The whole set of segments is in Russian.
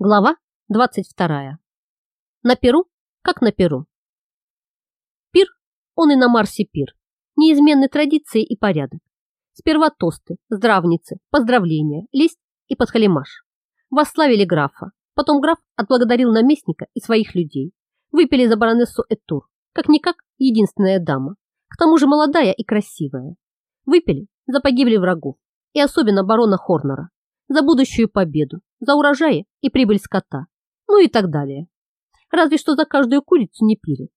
Глава 22. На Перу, как на Перу. Пир, он и на Марсе пир. Неизменны традиции и порядок. Сперва тосты, здравницы, поздравления, лист и подхалимаш. Восславили графа. Потом граф отблагодарил наместника и своих людей. Выпили за баронессу Этур, как-никак единственная дама. К тому же молодая и красивая. Выпили за погибли врагов. И особенно барона Хорнера. За будущую победу, за урожаи и прибыль скота, ну и так далее. Разве что за каждую курицу не пили.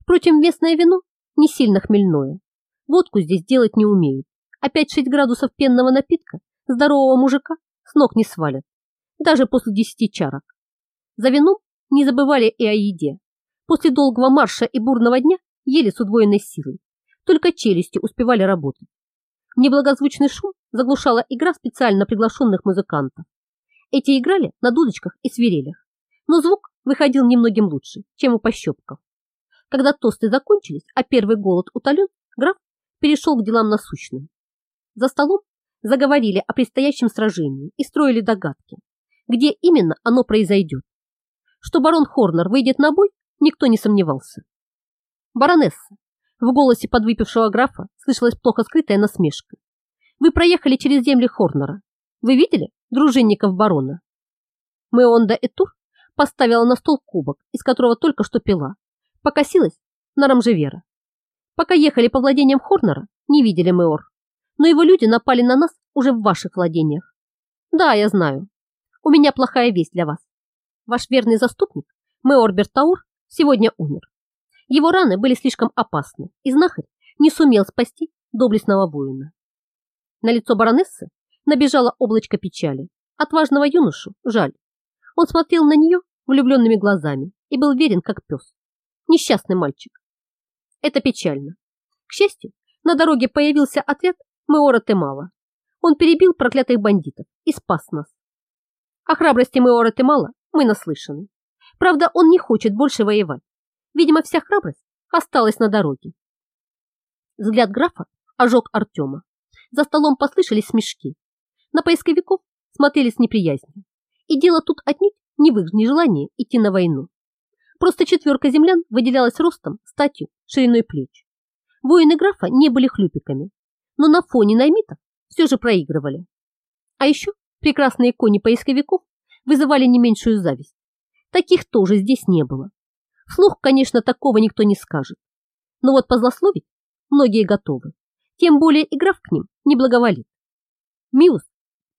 Впрочем, местное вино не сильно хмельное. Водку здесь делать не умеют, а 5-6 градусов пенного напитка здорового мужика с ног не свалят, даже после 10 чарок. За вином не забывали и о еде. После долгого марша и бурного дня ели с удвоенной силой, только челюсти успевали работать. Неблагозвучный шум заглушала игра специально приглашенных музыкантов. Эти играли на дудочках и свирелях, но звук выходил немногим лучше, чем у пощепков. Когда тосты закончились, а первый голод утолен, граф перешел к делам насущным. За столом заговорили о предстоящем сражении и строили догадки, где именно оно произойдет. Что барон Хорнер выйдет на бой, никто не сомневался. Баронесса, в голосе подвыпившего графа слышалась плохо скрытая насмешка. Вы проехали через земли Хорнера. Вы видели дружинников барона? Меонда Этур поставила на стол кубок, из которого только что пила. Покосилась на Рамжевера. Пока ехали по владениям Хорнера, не видели Меор. Но его люди напали на нас уже в ваших владениях. Да, я знаю. У меня плохая весть для вас. Ваш верный заступник, Меор Бертаур, сегодня умер. Его раны были слишком опасны, и знахарь не сумел спасти доблестного воина. На лицо баронессы набежало облачко печали. Отважного юношу жаль. Он смотрел на нее влюбленными глазами и был верен, как пес. Несчастный мальчик. Это печально. К счастью, на дороге появился отряд Меора Темала. Он перебил проклятых бандитов и спас нас. О храбрости Меора Темала мы наслышаны. Правда, он не хочет больше воевать. Видимо, вся храбрость осталась на дороге. Взгляд графа ожег Артема. За столом послышались смешки. На поисковиков смотрели с неприязнью. И дело тут отнюдь не в их нежелании идти на войну. Просто четверка землян выделялась ростом, статью, шириной плеч. Воины графа не были хлюпиками, но на фоне наймитов все же проигрывали. А еще прекрасные кони поисковиков вызывали не меньшую зависть. Таких тоже здесь не было. Вслух, конечно, такого никто не скажет. Но вот позлословить многие готовы. Тем более играв к ним не благоволит. Миус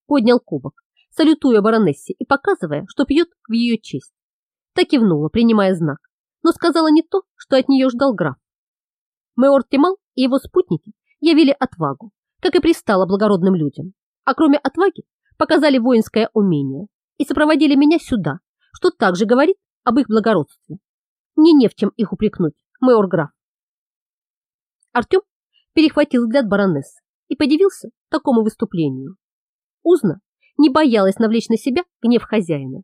поднял кубок, салютуя баронессе и показывая, что пьет в ее честь. Так кивнула, принимая знак, но сказала не то, что от нее ждал граф. Меор Тимал и его спутники явили отвагу, как и пристало благородным людям, а кроме отваги показали воинское умение и сопроводили меня сюда, что также говорит об их благородстве. Мне не в чем их упрекнуть, майор граф. Артем перехватил взгляд баронессы и подивился такому выступлению. Узна не боялась навлечь на себя гнев хозяина.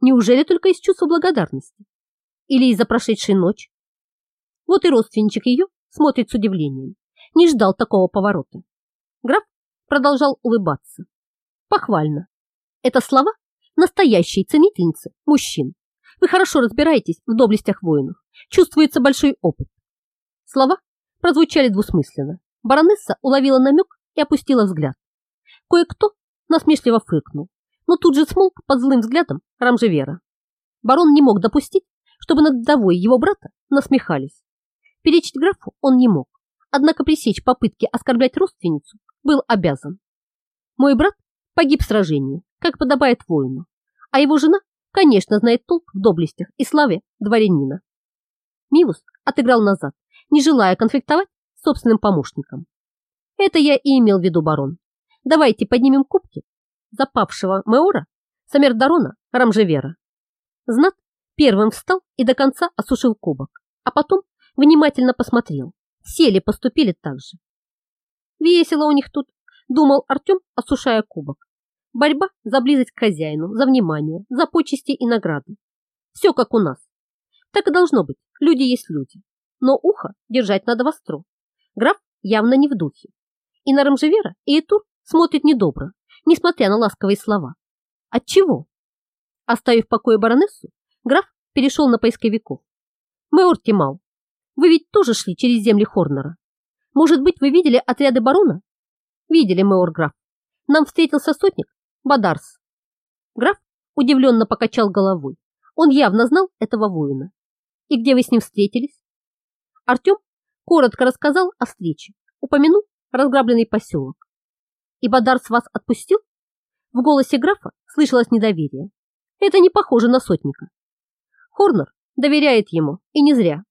Неужели только из чувства благодарности? Или из-за прошедшей ночи? Вот и родственничек ее смотрит с удивлением. Не ждал такого поворота. Граф продолжал улыбаться. Похвально. Это слова настоящей ценительницы мужчин. Вы хорошо разбираетесь в доблестях воинов. Чувствуется большой опыт. Слова прозвучали двусмысленно. Баронесса уловила намек и опустила взгляд. Кое-кто насмешливо фыркнул, но тут же смолк под злым взглядом Рамжевера. Барон не мог допустить, чтобы над вдовой его брата насмехались. Перечить графу он не мог, однако пресечь попытки оскорблять родственницу был обязан. Мой брат погиб в сражении, как подобает воину, а его жена конечно, знает толк в доблестях и славе дворянина. Мивус отыграл назад, не желая конфликтовать с собственным помощником. Это я и имел в виду, барон. Давайте поднимем кубки запавшего Меора, Самердарона, Рамжевера. Знат первым встал и до конца осушил кубок, а потом внимательно посмотрел, все ли поступили так же. Весело у них тут, думал Артем, осушая кубок. Борьба за близость к хозяину, за внимание, за почести и награды. Все как у нас. Так и должно быть. Люди есть люди. Но ухо держать надо востро. Граф явно не в духе. И на Рамжевера и Этур смотрит недобро, несмотря на ласковые слова. Отчего? Оставив в покое баронессу, граф перешел на поисковиков. Мэор Тимал, вы ведь тоже шли через земли Хорнера. Может быть, вы видели отряды барона? Видели, мэор граф. Нам встретился сотник Бадарс. Граф удивленно покачал головой. Он явно знал этого воина. И где вы с ним встретились? Артем коротко рассказал о встрече, упомянул разграбленный поселок. И Бадарс вас отпустил? В голосе графа слышалось недоверие. Это не похоже на сотника. Хорнер доверяет ему, и не зря.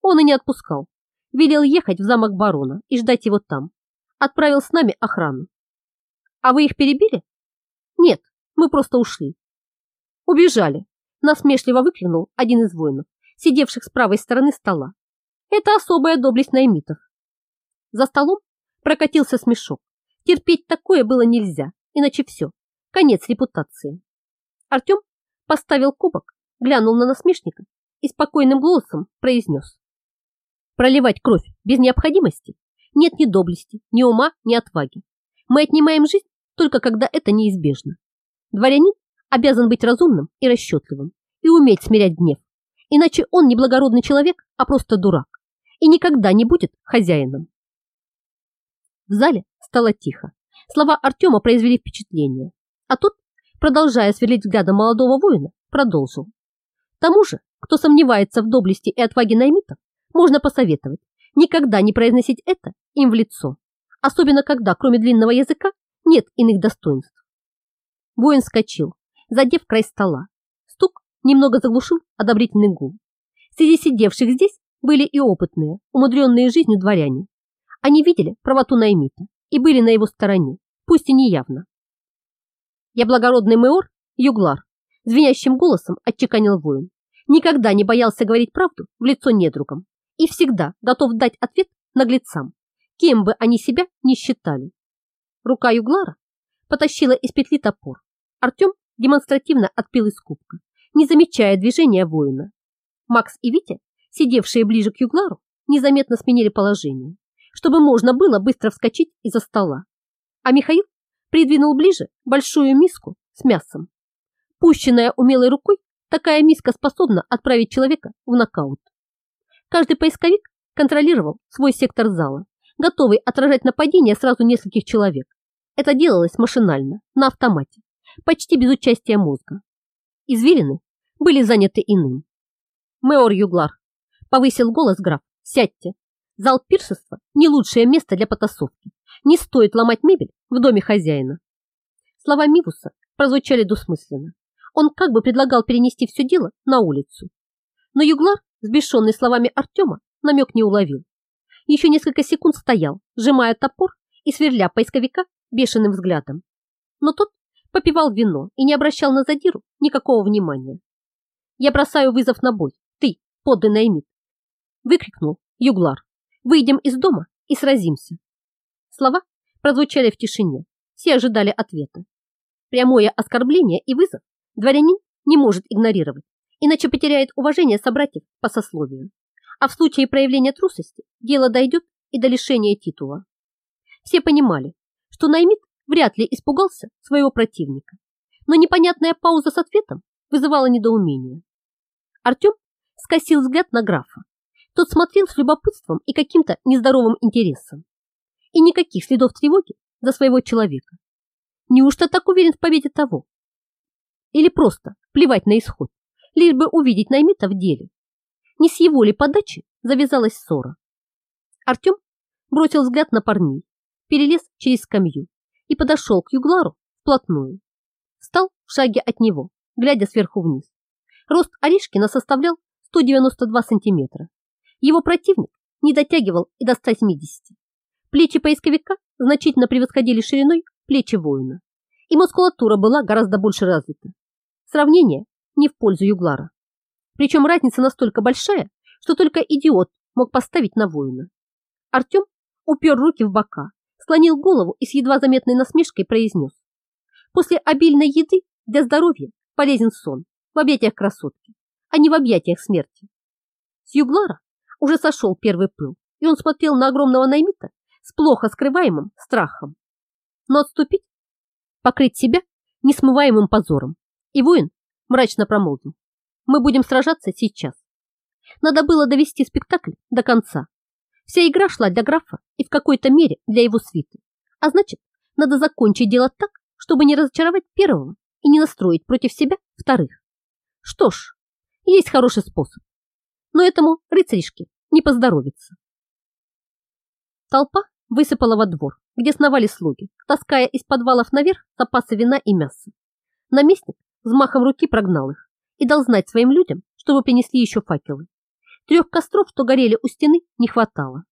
Он и не отпускал. Велел ехать в замок барона и ждать его там. Отправил с нами охрану. А вы их перебили? Нет, мы просто ушли. Убежали. Насмешливо выкрикнул один из воинов, сидевших с правой стороны стола. Это особая доблесть наймитов. За столом прокатился смешок. Терпеть такое было нельзя, иначе все, конец репутации. Артем поставил кубок, глянул на насмешника и спокойным голосом произнес. Проливать кровь без необходимости нет ни доблести, ни ума, ни отваги. Мы отнимаем жизнь только когда это неизбежно. Дворянин обязан быть разумным и расчетливым и уметь смирять гнев, иначе он не благородный человек, а просто дурак и никогда не будет хозяином. В зале стало тихо. Слова Артема произвели впечатление, а тот, продолжая сверлить взглядом молодого воина, продолжил. Тому же, кто сомневается в доблести и отваге наймитов, можно посоветовать никогда не произносить это им в лицо, особенно когда, кроме длинного языка, нет иных достоинств. Воин скочил, задев край стола. Стук немного заглушил одобрительный гул. Среди сидевших здесь были и опытные, умудренные жизнью дворяне. Они видели правоту Наймита и были на его стороне, пусть и неявно. Я благородный мэор Юглар, звенящим голосом отчеканил воин. Никогда не боялся говорить правду в лицо недругам и всегда готов дать ответ наглецам, кем бы они себя ни считали. Рука Юглара потащила из петли топор. Артем демонстративно отпил из кубка, не замечая движения воина. Макс и Витя, сидевшие ближе к Юглару, незаметно сменили положение, чтобы можно было быстро вскочить из-за стола. А Михаил придвинул ближе большую миску с мясом. Пущенная умелой рукой, такая миска способна отправить человека в нокаут. Каждый поисковик контролировал свой сектор зала, готовый отражать нападение сразу нескольких человек. Это делалось машинально, на автомате, почти без участия мозга. Извилины были заняты иным. «Мэор Юглар», — повысил голос граф, — «сядьте. Зал пиршества — не лучшее место для потасовки. Не стоит ломать мебель в доме хозяина». Слова Мивуса прозвучали двусмысленно. Он как бы предлагал перенести все дело на улицу. Но Юглар Сбешенный словами Артема, намек не уловил. Еще несколько секунд стоял, сжимая топор и сверля поисковика бешеным взглядом. Но тот попивал вино и не обращал на задиру никакого внимания. «Я бросаю вызов на бой. Ты, подданный Эмит!» Выкрикнул Юглар. «Выйдем из дома и сразимся!» Слова прозвучали в тишине. Все ожидали ответа. Прямое оскорбление и вызов дворянин не может игнорировать иначе потеряет уважение собратьев по сословию. А в случае проявления трусости дело дойдет и до лишения титула. Все понимали, что Наймит вряд ли испугался своего противника, но непонятная пауза с ответом вызывала недоумение. Артем скосил взгляд на графа. Тот смотрел с любопытством и каким-то нездоровым интересом. И никаких следов тревоги за своего человека. Неужто так уверен в победе того? Или просто плевать на исход? лишь бы увидеть Наймита в деле. Не с его ли подачи завязалась ссора. Артем бросил взгляд на парней, перелез через скамью и подошел к Юглару вплотную. Встал в шаге от него, глядя сверху вниз. Рост Оришкина составлял 192 сантиметра. Его противник не дотягивал и до 170. Плечи поисковика значительно превосходили шириной плечи воина, и мускулатура была гораздо больше развита. Сравнение не в пользу Юглара. Причем разница настолько большая, что только идиот мог поставить на воина. Артем упер руки в бока, склонил голову и с едва заметной насмешкой произнес. После обильной еды для здоровья полезен сон в объятиях красотки, а не в объятиях смерти. С Юглара уже сошел первый пыл, и он смотрел на огромного наймита с плохо скрываемым страхом. Но отступить, покрыть себя несмываемым позором, и воин мрачно промолвил. Мы будем сражаться сейчас. Надо было довести спектакль до конца. Вся игра шла для графа и в какой-то мере для его свиты. А значит, надо закончить дело так, чтобы не разочаровать первого и не настроить против себя вторых. Что ж, есть хороший способ. Но этому рыцаришке не поздоровится. Толпа высыпала во двор, где сновали слуги, таская из подвалов наверх запасы вина и мяса. Наместник взмахом руки прогнал их и дал знать своим людям, чтобы принесли еще факелы. Трех костров, что горели у стены, не хватало.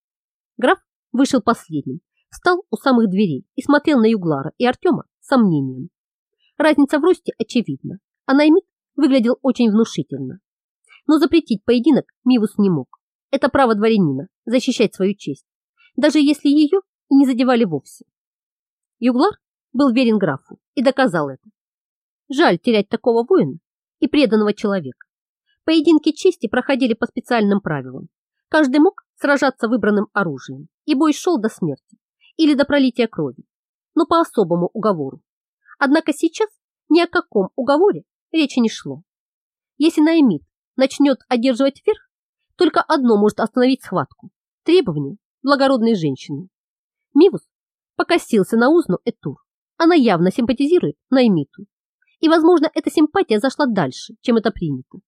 Граф вышел последним, встал у самых дверей и смотрел на Юглара и Артема с сомнением. Разница в росте очевидна, а Наймит выглядел очень внушительно. Но запретить поединок Мивус не мог. Это право дворянина – защищать свою честь, даже если ее и не задевали вовсе. Юглар был верен графу и доказал это. Жаль терять такого воина и преданного человека. Поединки чести проходили по специальным правилам. Каждый мог сражаться выбранным оружием, и бой шел до смерти или до пролития крови, но по особому уговору. Однако сейчас ни о каком уговоре речи не шло. Если Наэмид начнет одерживать верх, только одно может остановить схватку – требование благородной женщины. Мивус покосился на узну Этур. Она явно симпатизирует Наймиту. И, возможно, эта симпатия зашла дальше, чем это принято.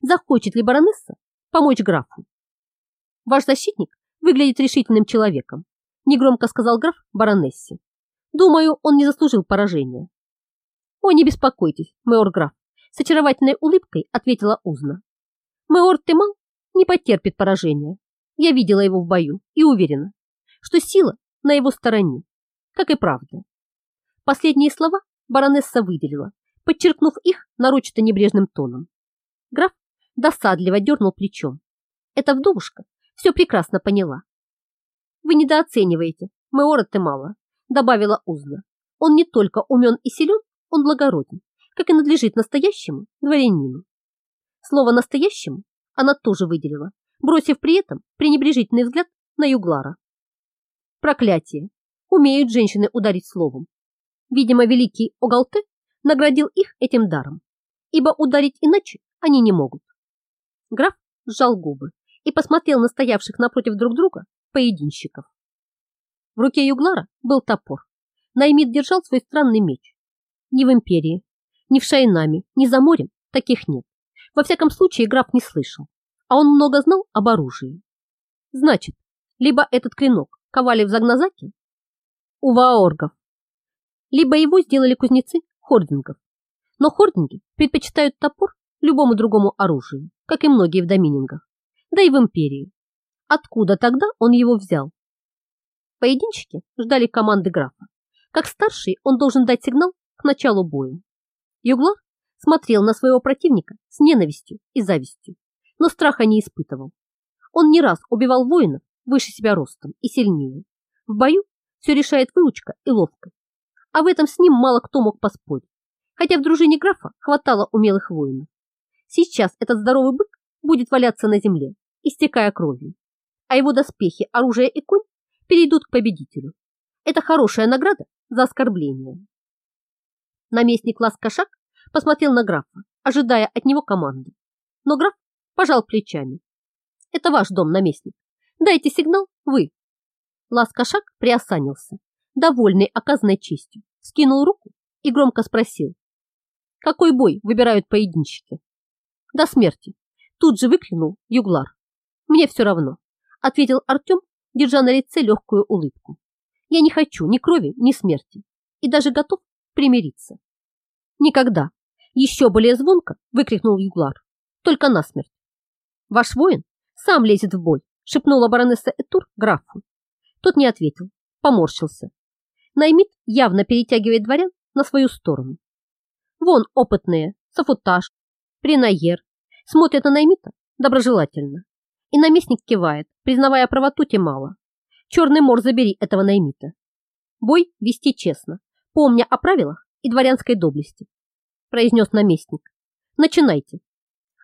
Захочет ли баронесса помочь графу? Ваш защитник выглядит решительным человеком, негромко сказал граф баронессе. Думаю, он не заслужил поражения. О, не беспокойтесь, мэор граф, с очаровательной улыбкой ответила Узна. Мэор Темал не потерпит поражения. Я видела его в бою и уверена, что сила на его стороне, как и правда. Последние слова баронесса выделила, подчеркнув их нарочито небрежным тоном. Граф досадливо дернул плечом. Эта вдовушка все прекрасно поняла. Вы недооцениваете Меора Темала, добавила Узна. Он не только умен и силен, он благороден, как и надлежит настоящему дворянину. Слово «настоящему» она тоже выделила, бросив при этом пренебрежительный взгляд на Юглара. Проклятие! Умеют женщины ударить словом. Видимо, великий Огалте наградил их этим даром, ибо ударить иначе они не могут. Граф сжал губы и посмотрел на стоявших напротив друг друга поединщиков. В руке Юглара был топор. Наймит держал свой странный меч. Ни в империи, ни в Шайнаме, ни за морем таких нет. Во всяком случае, граф не слышал, а он много знал об оружии. Значит, либо этот клинок ковали в Загназаке у ваоргов, либо его сделали кузнецы хордингов. Но хординги предпочитают топор любому другому оружию, как и многие в доминингах, да и в империи. Откуда тогда он его взял? Поединщики ждали команды графа. Как старший он должен дать сигнал к началу боя. Юглар смотрел на своего противника с ненавистью и завистью, но страха не испытывал. Он не раз убивал воинов выше себя ростом и сильнее. В бою все решает выучка и ловкость. А в этом с ним мало кто мог поспорить, хотя в дружине графа хватало умелых воинов. Сейчас этот здоровый бык будет валяться на земле, истекая кровью, а его доспехи, оружие и конь перейдут к победителю. Это хорошая награда за оскорбление. Наместник Ласкашак посмотрел на графа, ожидая от него команды. Но граф пожал плечами. Это ваш дом, наместник. Дайте сигнал вы. Ласкашак приосанился, довольный оказанной честью, скинул руку и громко спросил. Какой бой выбирают поединщики? До смерти. Тут же выклинул Юглар. Мне все равно, ответил Артем, держа на лице легкую улыбку. Я не хочу ни крови, ни смерти и даже готов примириться. Никогда. Еще более звонко выкрикнул Юглар. Только насмерть. Ваш воин сам лезет в бой, шепнула баронесса Этур графу. Тот не ответил, поморщился. Наймит явно перетягивает дворян на свою сторону. Вон опытные, Сафутаж, Принаер, смотрят на Наймита доброжелательно. И наместник кивает, признавая правоту Тимала. Черный мор забери этого Наймита. Бой вести честно, помня о правилах и дворянской доблести, произнес наместник. Начинайте.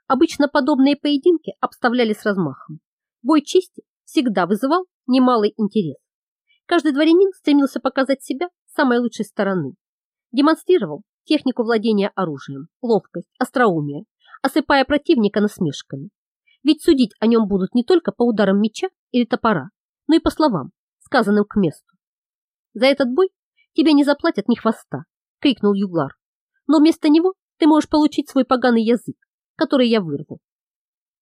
Обычно подобные поединки обставляли с размахом. Бой чести всегда вызывал немалый интерес. Каждый дворянин стремился показать себя с самой лучшей стороны. Демонстрировал технику владения оружием, ловкость, остроумие, осыпая противника насмешками. Ведь судить о нем будут не только по ударам меча или топора, но и по словам, сказанным к месту. За этот бой тебе не заплатят ни хвоста, крикнул Юглар. Но вместо него ты можешь получить свой поганый язык, который я вырву.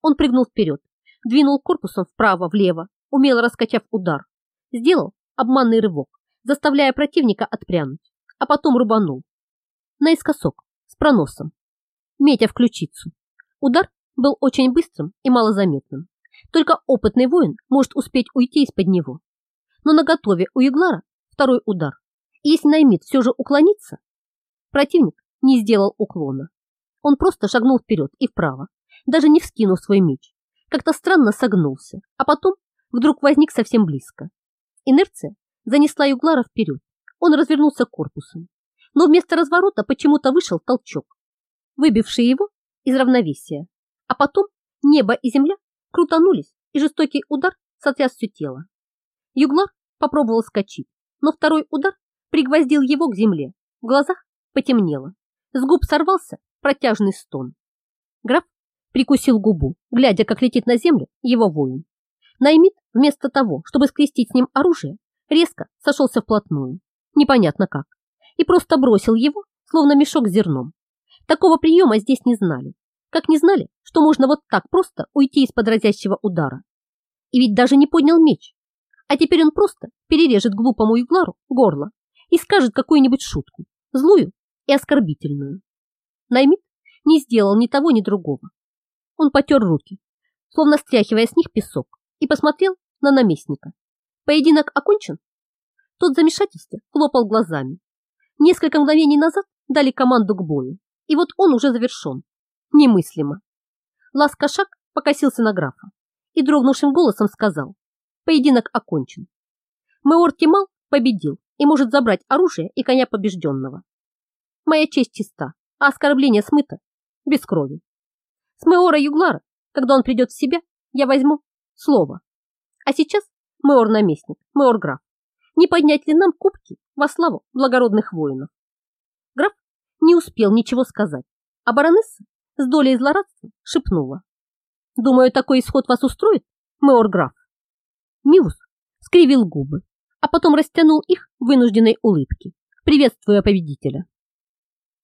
Он прыгнул вперед, двинул корпусом вправо-влево, умело раскачав удар, сделал обманный рывок, заставляя противника отпрянуть, а потом рубанул. Наискосок, с проносом, метя в ключицу. Удар был очень быстрым и малозаметным. Только опытный воин может успеть уйти из-под него. Но на готове у Иглара второй удар. И если Наймит все же уклонится, противник не сделал уклона. Он просто шагнул вперед и вправо, даже не вскинув свой меч. Как-то странно согнулся, а потом вдруг возник совсем близко. Инерция занесла Юглара вперед. Он развернулся корпусом. Но вместо разворота почему-то вышел толчок, выбивший его из равновесия. А потом небо и земля крутанулись, и жестокий удар сотряс все тело. Юглар попробовал скачать, но второй удар пригвоздил его к земле. В глазах потемнело. С губ сорвался протяжный стон. Граф прикусил губу, глядя, как летит на землю его воин. Наймит, вместо того, чтобы скрестить с ним оружие, резко сошелся вплотную, непонятно как, и просто бросил его, словно мешок с зерном. Такого приема здесь не знали, как не знали, что можно вот так просто уйти из-под разящего удара. И ведь даже не поднял меч. А теперь он просто перережет глупому Юглару горло и скажет какую-нибудь шутку, злую и оскорбительную. Наймит не сделал ни того, ни другого. Он потер руки, словно стряхивая с них песок, и посмотрел на наместника. Поединок окончен? Тот в замешательстве хлопал глазами. Несколько мгновений назад дали команду к бою, и вот он уже завершен. Немыслимо. Ласкашак покосился на графа и дрогнувшим голосом сказал, поединок окончен. Меор Тимал победил и может забрать оружие и коня побежденного. Моя честь чиста, а оскорбление смыто без крови. С Меора Юглара, когда он придет в себя, я возьму слово. А сейчас Меор наместник, Меор граф. Не поднять ли нам кубки во славу благородных воинов? Граф не успел ничего сказать, а баронесса с долей злорадства шепнула. Думаю, такой исход вас устроит, Меор граф. Миус скривил губы, а потом растянул их в вынужденной улыбке, приветствуя победителя.